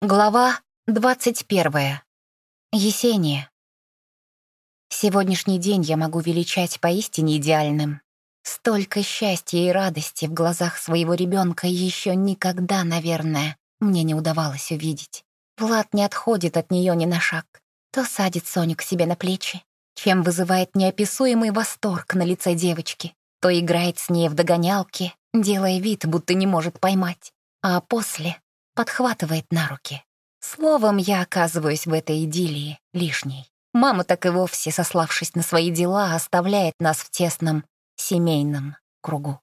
Глава 21. Есения. Сегодняшний день я могу величать поистине идеальным. Столько счастья и радости в глазах своего ребенка еще никогда, наверное, мне не удавалось увидеть. Влад не отходит от нее ни на шаг. То садит Соню к себе на плечи, чем вызывает неописуемый восторг на лице девочки, то играет с ней в догонялки, делая вид, будто не может поймать, а после подхватывает на руки. Словом, я оказываюсь в этой идиллии лишней. Мама так и вовсе, сославшись на свои дела, оставляет нас в тесном семейном кругу.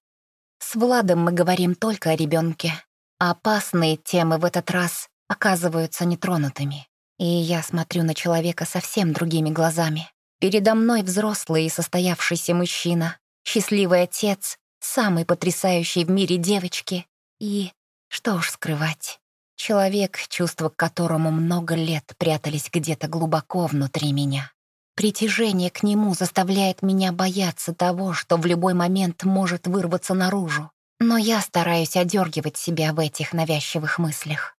С Владом мы говорим только о ребенке, а опасные темы в этот раз оказываются нетронутыми. И я смотрю на человека совсем другими глазами. Передо мной взрослый и состоявшийся мужчина, счастливый отец, самый потрясающий в мире девочки и, что уж скрывать, Человек, чувства к которому много лет прятались где-то глубоко внутри меня. Притяжение к нему заставляет меня бояться того, что в любой момент может вырваться наружу. Но я стараюсь одергивать себя в этих навязчивых мыслях.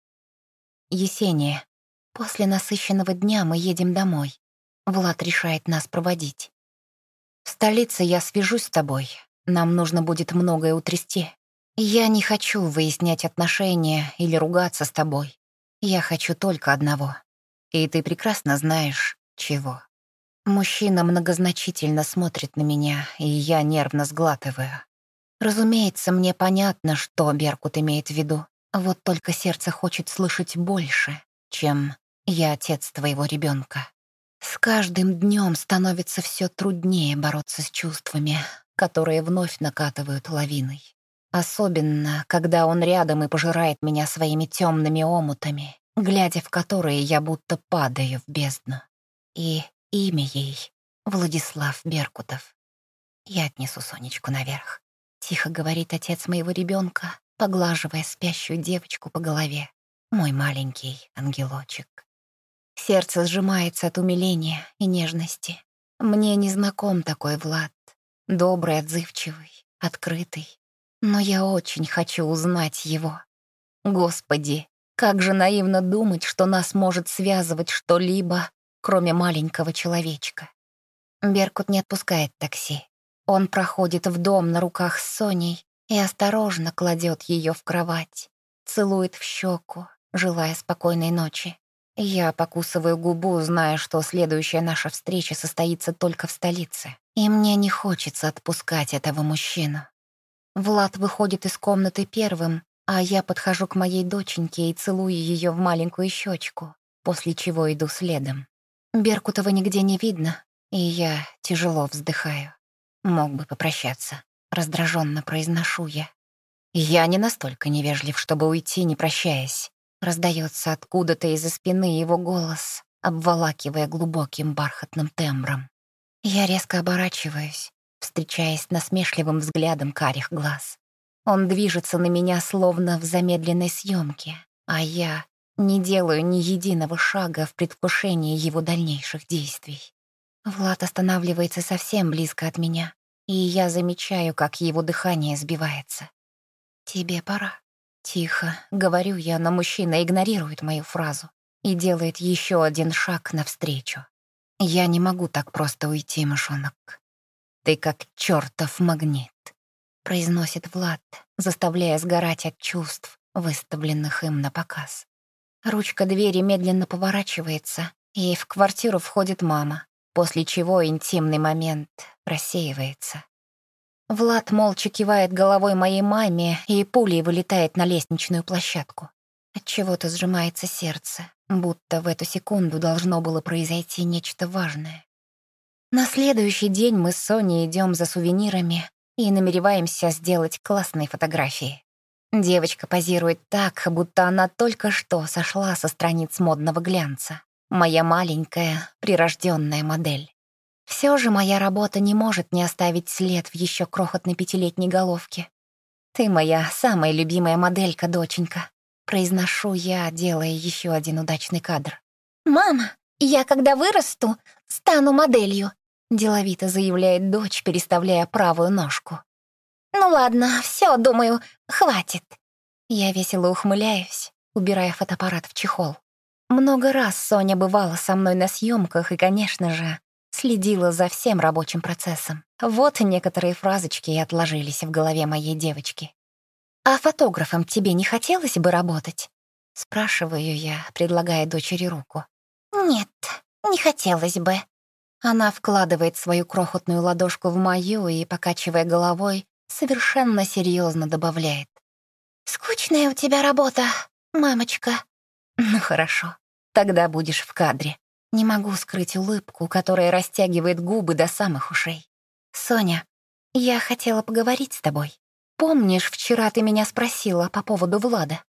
Есения. После насыщенного дня мы едем домой. Влад решает нас проводить. В столице я свяжусь с тобой. Нам нужно будет многое утрясти. Я не хочу выяснять отношения или ругаться с тобой. Я хочу только одного. И ты прекрасно знаешь, чего. Мужчина многозначительно смотрит на меня, и я нервно сглатываю. Разумеется, мне понятно, что Беркут имеет в виду. Вот только сердце хочет слышать больше, чем «я отец твоего ребенка. С каждым днем становится все труднее бороться с чувствами, которые вновь накатывают лавиной. Особенно, когда он рядом и пожирает меня своими темными омутами, глядя в которые я будто падаю в бездну. И имя ей — Владислав Беркутов. Я отнесу Сонечку наверх. Тихо говорит отец моего ребенка, поглаживая спящую девочку по голове. Мой маленький ангелочек. Сердце сжимается от умиления и нежности. Мне не знаком такой Влад. Добрый, отзывчивый, открытый, но я очень хочу узнать его. Господи, как же наивно думать, что нас может связывать что-либо, кроме маленького человечка. Беркут не отпускает такси. Он проходит в дом на руках с Соней и осторожно кладет ее в кровать, целует в щеку, желая спокойной ночи. Я покусываю губу, зная, что следующая наша встреча состоится только в столице. И мне не хочется отпускать этого мужчину. Влад выходит из комнаты первым, а я подхожу к моей доченьке и целую ее в маленькую щечку, после чего иду следом. Беркутова нигде не видно, и я тяжело вздыхаю. Мог бы попрощаться. Раздраженно произношу я. Я не настолько невежлив, чтобы уйти, не прощаясь. Раздается откуда-то из-за спины его голос, обволакивая глубоким бархатным тембром. Я резко оборачиваюсь встречаясь насмешливым взглядом карих глаз. Он движется на меня словно в замедленной съемке, а я не делаю ни единого шага в предвкушении его дальнейших действий. Влад останавливается совсем близко от меня, и я замечаю, как его дыхание сбивается. «Тебе пора». Тихо, говорю я, но мужчина игнорирует мою фразу и делает еще один шаг навстречу. Я не могу так просто уйти, мышонок. «Ты как чертов магнит», — произносит Влад, заставляя сгорать от чувств, выставленных им на показ. Ручка двери медленно поворачивается, и в квартиру входит мама, после чего интимный момент рассеивается. Влад молча кивает головой моей маме и пулей вылетает на лестничную площадку. От чего то сжимается сердце, будто в эту секунду должно было произойти нечто важное. На следующий день мы с Соней идем за сувенирами и намереваемся сделать классные фотографии. Девочка позирует так, будто она только что сошла со страниц модного глянца. Моя маленькая, прирожденная модель. Все же моя работа не может не оставить след в еще крохотной пятилетней головке. «Ты моя самая любимая моделька, доченька», — произношу я, делая еще один удачный кадр. «Мама, я когда вырасту, стану моделью», Деловито заявляет дочь, переставляя правую ножку. «Ну ладно, все, думаю, хватит». Я весело ухмыляюсь, убирая фотоаппарат в чехол. Много раз Соня бывала со мной на съемках и, конечно же, следила за всем рабочим процессом. Вот некоторые фразочки и отложились в голове моей девочки. «А фотографом тебе не хотелось бы работать?» Спрашиваю я, предлагая дочери руку. «Нет, не хотелось бы». Она вкладывает свою крохотную ладошку в мою и, покачивая головой, совершенно серьезно добавляет. «Скучная у тебя работа, мамочка». «Ну хорошо, тогда будешь в кадре». Не могу скрыть улыбку, которая растягивает губы до самых ушей. «Соня, я хотела поговорить с тобой. Помнишь, вчера ты меня спросила по поводу Влада?»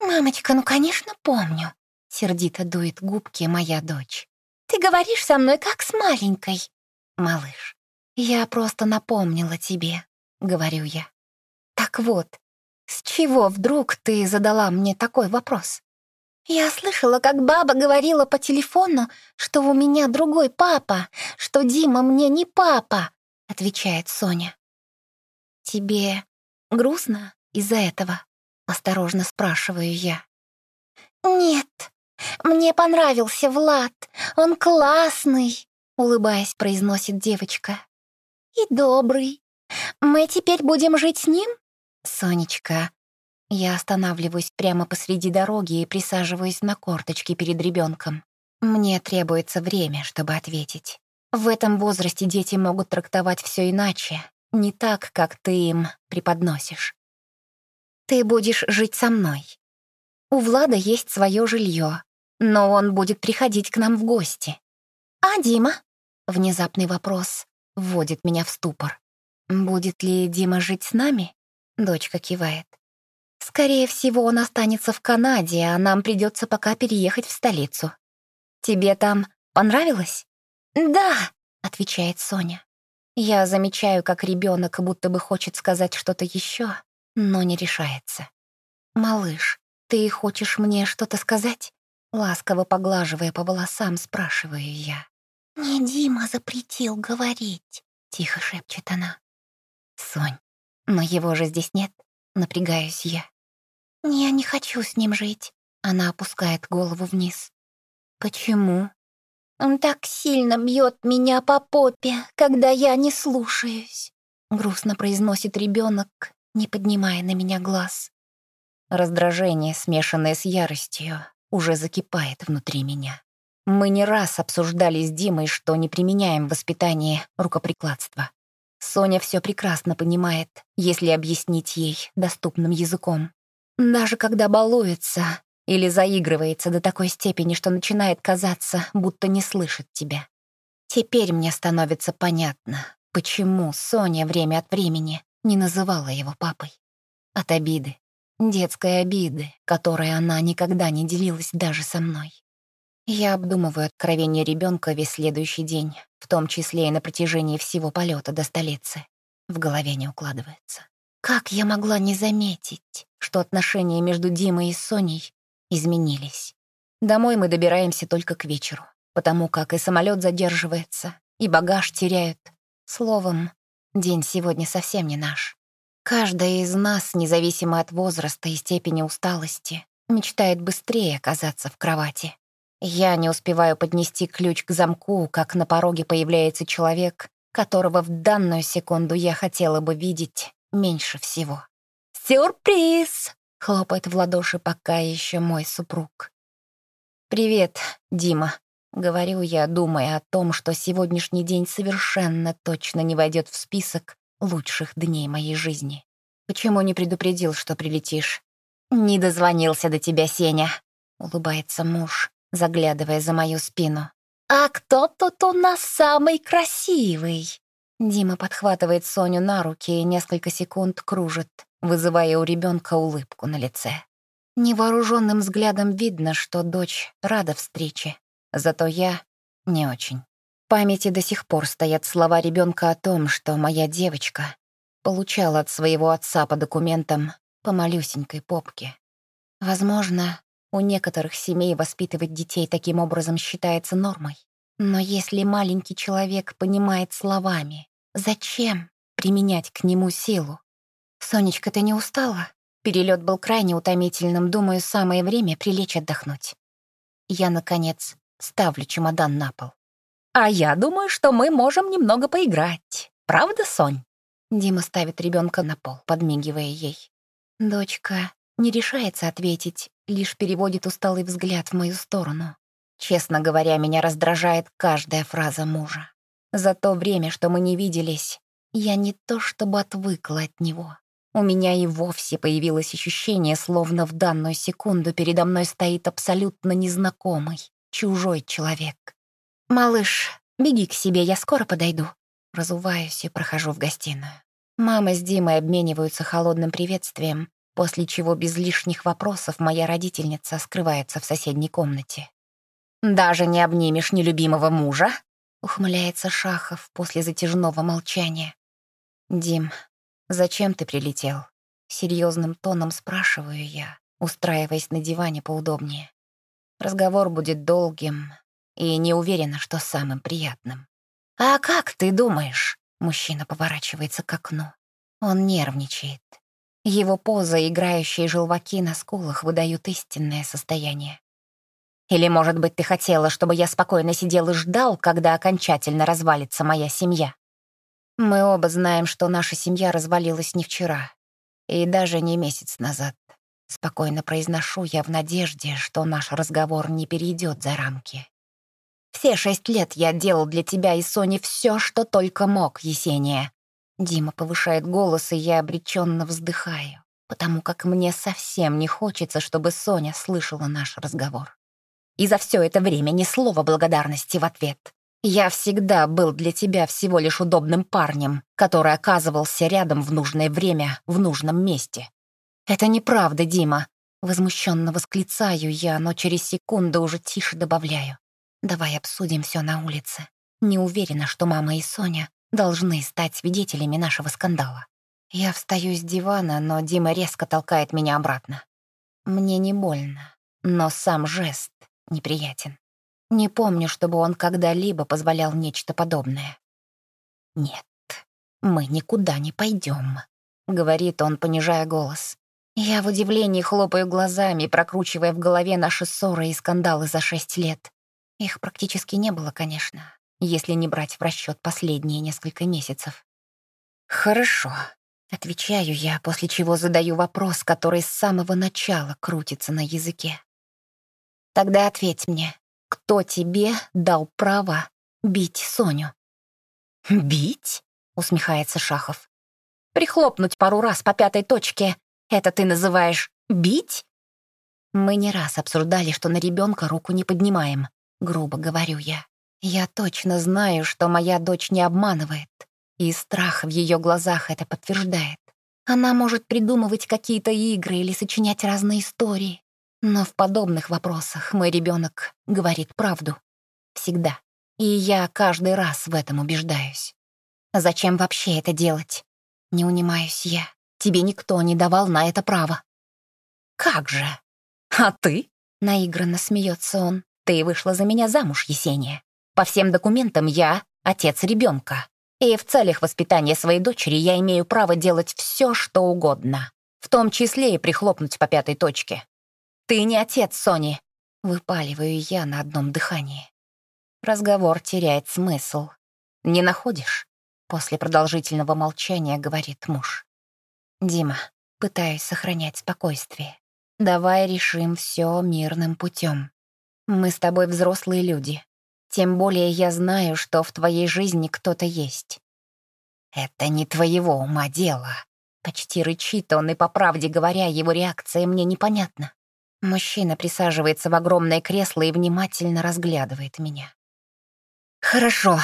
«Мамочка, ну, конечно, помню», — сердито дует губки моя дочь. «Ты говоришь со мной, как с маленькой». «Малыш, я просто напомнила тебе», — говорю я. «Так вот, с чего вдруг ты задала мне такой вопрос?» «Я слышала, как баба говорила по телефону, что у меня другой папа, что Дима мне не папа», — отвечает Соня. «Тебе грустно из-за этого?» — осторожно спрашиваю я. «Нет, мне понравился Влад, он классный», — улыбаясь, произносит девочка. «И добрый. Мы теперь будем жить с ним?» «Сонечка, я останавливаюсь прямо посреди дороги и присаживаюсь на корточки перед ребенком. Мне требуется время, чтобы ответить. В этом возрасте дети могут трактовать все иначе, не так, как ты им преподносишь. Ты будешь жить со мной. У Влада есть свое жилье, но он будет приходить к нам в гости. А Дима? Внезапный вопрос вводит меня в ступор. Будет ли Дима жить с нами? Дочка кивает. Скорее всего, он останется в Канаде, а нам придется пока переехать в столицу. Тебе там понравилось? Да, отвечает Соня. Я замечаю, как ребенок будто бы хочет сказать что-то еще, но не решается. Малыш, ты хочешь мне что-то сказать? Ласково поглаживая по волосам, спрашиваю я. «Мне Дима запретил говорить», — тихо шепчет она. «Сонь, но его же здесь нет», — напрягаюсь я. «Я не хочу с ним жить». Она опускает голову вниз. «Почему?» «Он так сильно бьет меня по попе, когда я не слушаюсь», — грустно произносит ребенок, не поднимая на меня глаз. Раздражение, смешанное с яростью, уже закипает внутри меня. Мы не раз обсуждали с Димой, что не применяем в воспитании рукоприкладства. Соня все прекрасно понимает, если объяснить ей доступным языком. Даже когда балуется или заигрывается до такой степени, что начинает казаться, будто не слышит тебя. Теперь мне становится понятно, почему Соня время от времени не называла его папой. От обиды, детской обиды, которой она никогда не делилась даже со мной. Я обдумываю откровение ребенка весь следующий день, в том числе и на протяжении всего полета до столицы. В голове не укладывается. Как я могла не заметить, что отношения между Димой и Соней изменились? Домой мы добираемся только к вечеру, потому как и самолет задерживается, и багаж теряют. Словом, день сегодня совсем не наш. Каждая из нас, независимо от возраста и степени усталости, мечтает быстрее оказаться в кровати. Я не успеваю поднести ключ к замку, как на пороге появляется человек, которого в данную секунду я хотела бы видеть меньше всего. «Сюрприз!» — хлопает в ладоши пока еще мой супруг. «Привет, Дима», — говорю я, думая о том, что сегодняшний день совершенно точно не войдет в список лучших дней моей жизни. Почему не предупредил, что прилетишь? «Не дозвонился до тебя, Сеня», — улыбается муж, заглядывая за мою спину. «А кто тут у нас самый красивый?» Дима подхватывает Соню на руки и несколько секунд кружит, вызывая у ребенка улыбку на лице. Невооруженным взглядом видно, что дочь рада встрече, зато я не очень. Памяти до сих пор стоят слова ребенка о том, что моя девочка получала от своего отца по документам по малюсенькой попке. Возможно, у некоторых семей воспитывать детей таким образом считается нормой. Но если маленький человек понимает словами, зачем применять к нему силу? «Сонечка, ты не устала?» — Перелет был крайне утомительным, думаю, самое время прилечь отдохнуть. Я, наконец, ставлю чемодан на пол. «А я думаю, что мы можем немного поиграть. Правда, Сонь?» Дима ставит ребенка на пол, подмигивая ей. Дочка не решается ответить, лишь переводит усталый взгляд в мою сторону. Честно говоря, меня раздражает каждая фраза мужа. За то время, что мы не виделись, я не то чтобы отвыкла от него. У меня и вовсе появилось ощущение, словно в данную секунду передо мной стоит абсолютно незнакомый, чужой человек. «Малыш, беги к себе, я скоро подойду». Разуваюсь и прохожу в гостиную. Мама с Димой обмениваются холодным приветствием, после чего без лишних вопросов моя родительница скрывается в соседней комнате. «Даже не обнимешь нелюбимого мужа?» — ухмыляется Шахов после затяжного молчания. «Дим, зачем ты прилетел?» Серьезным тоном спрашиваю я, устраиваясь на диване поудобнее. Разговор будет долгим и не уверена, что самым приятным. «А как ты думаешь?» Мужчина поворачивается к окну. Он нервничает. Его поза, играющие желваки на скулах, выдают истинное состояние. Или, может быть, ты хотела, чтобы я спокойно сидел и ждал, когда окончательно развалится моя семья? Мы оба знаем, что наша семья развалилась не вчера и даже не месяц назад. Спокойно произношу я в надежде, что наш разговор не перейдет за рамки. Все шесть лет я делал для тебя и Сони все, что только мог, Есения. Дима повышает голос, и я обреченно вздыхаю, потому как мне совсем не хочется, чтобы Соня слышала наш разговор. И за все это время ни слова благодарности в ответ. Я всегда был для тебя всего лишь удобным парнем, который оказывался рядом в нужное время, в нужном месте. Это неправда, Дима. Возмущенно восклицаю я, но через секунду уже тише добавляю. Давай обсудим все на улице. Не уверена, что мама и Соня должны стать свидетелями нашего скандала. Я встаю с дивана, но Дима резко толкает меня обратно. Мне не больно, но сам жест неприятен. Не помню, чтобы он когда-либо позволял нечто подобное. «Нет, мы никуда не пойдем», — говорит он, понижая голос. Я в удивлении хлопаю глазами, прокручивая в голове наши ссоры и скандалы за шесть лет. Их практически не было, конечно, если не брать в расчет последние несколько месяцев. «Хорошо», — отвечаю я, после чего задаю вопрос, который с самого начала крутится на языке. «Тогда ответь мне, кто тебе дал право бить Соню?» «Бить?» — усмехается Шахов. «Прихлопнуть пару раз по пятой точке — это ты называешь бить?» Мы не раз обсуждали, что на ребенка руку не поднимаем. Грубо говорю я. Я точно знаю, что моя дочь не обманывает, и страх в ее глазах это подтверждает. Она может придумывать какие-то игры или сочинять разные истории, но в подобных вопросах мой ребенок говорит правду. Всегда. И я каждый раз в этом убеждаюсь. Зачем вообще это делать? Не унимаюсь я. Тебе никто не давал на это право. Как же? А ты? Наигранно смеется он. Ты вышла за меня замуж, Есения. По всем документам я отец ребенка. И в целях воспитания своей дочери я имею право делать все, что угодно. В том числе и прихлопнуть по пятой точке. Ты не отец Сони. Выпаливаю я на одном дыхании. Разговор теряет смысл. Не находишь? После продолжительного молчания говорит муж. Дима, пытаюсь сохранять спокойствие. Давай решим все мирным путем. Мы с тобой взрослые люди. Тем более я знаю, что в твоей жизни кто-то есть. Это не твоего ума дело. Почти рычит он, и, по правде говоря, его реакция мне непонятна. Мужчина присаживается в огромное кресло и внимательно разглядывает меня. «Хорошо,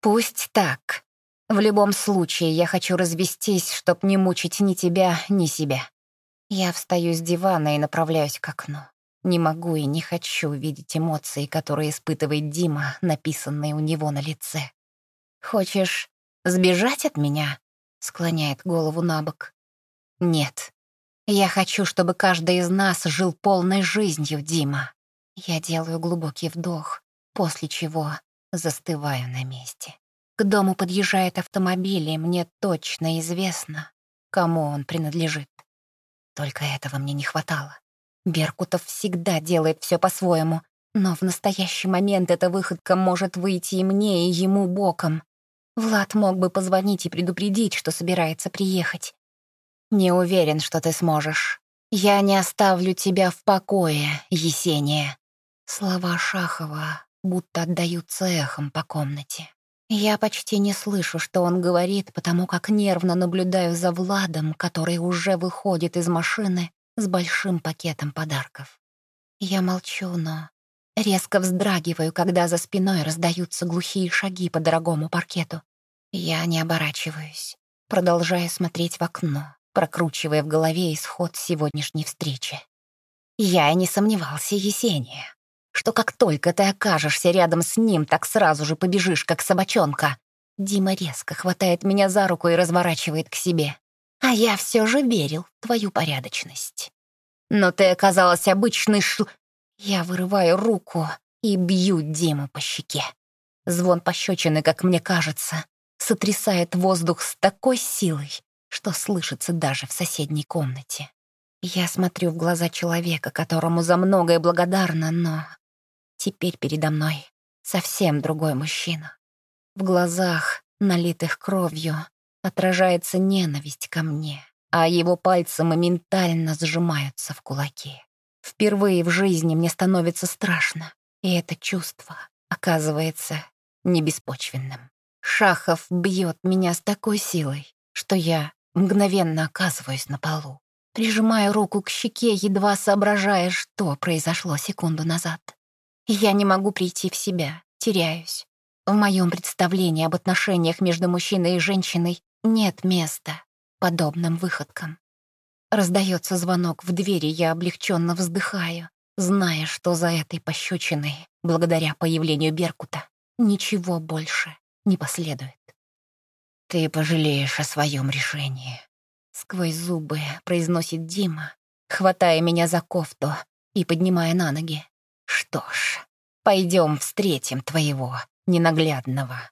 пусть так. В любом случае, я хочу развестись, чтоб не мучить ни тебя, ни себя». Я встаю с дивана и направляюсь к окну. Не могу и не хочу видеть эмоции, которые испытывает Дима, написанные у него на лице. «Хочешь сбежать от меня?» — склоняет голову на бок. «Нет. Я хочу, чтобы каждый из нас жил полной жизнью, Дима». Я делаю глубокий вдох, после чего застываю на месте. К дому подъезжает автомобиль, и мне точно известно, кому он принадлежит. Только этого мне не хватало. Беркутов всегда делает все по-своему, но в настоящий момент эта выходка может выйти и мне, и ему боком. Влад мог бы позвонить и предупредить, что собирается приехать. «Не уверен, что ты сможешь. Я не оставлю тебя в покое, Есения». Слова Шахова будто отдаются эхом по комнате. Я почти не слышу, что он говорит, потому как нервно наблюдаю за Владом, который уже выходит из машины с большим пакетом подарков. Я молчу, но резко вздрагиваю, когда за спиной раздаются глухие шаги по дорогому паркету. Я не оборачиваюсь, продолжая смотреть в окно, прокручивая в голове исход сегодняшней встречи. Я и не сомневался, Есения, что как только ты окажешься рядом с ним, так сразу же побежишь, как собачонка. Дима резко хватает меня за руку и разворачивает к себе. А я все же верил в твою порядочность. Но ты оказалась обычной ш... Я вырываю руку и бью Диму по щеке. Звон пощечины, как мне кажется, сотрясает воздух с такой силой, что слышится даже в соседней комнате. Я смотрю в глаза человека, которому за многое благодарна, но теперь передо мной совсем другой мужчина. В глазах, налитых кровью, отражается ненависть ко мне, а его пальцы моментально сжимаются в кулаки. Впервые в жизни мне становится страшно, и это чувство оказывается не беспочвенным. Шахов бьет меня с такой силой, что я мгновенно оказываюсь на полу. Прижимаю руку к щеке, едва соображая, что произошло секунду назад. Я не могу прийти в себя, теряюсь. В моем представлении об отношениях между мужчиной и женщиной нет места подобным выходкам. Раздается звонок в двери, я облегченно вздыхаю, зная, что за этой пощечиной, благодаря появлению Беркута, ничего больше не последует. «Ты пожалеешь о своем решении», — сквозь зубы произносит Дима, хватая меня за кофту и поднимая на ноги. «Что ж, пойдем встретим твоего ненаглядного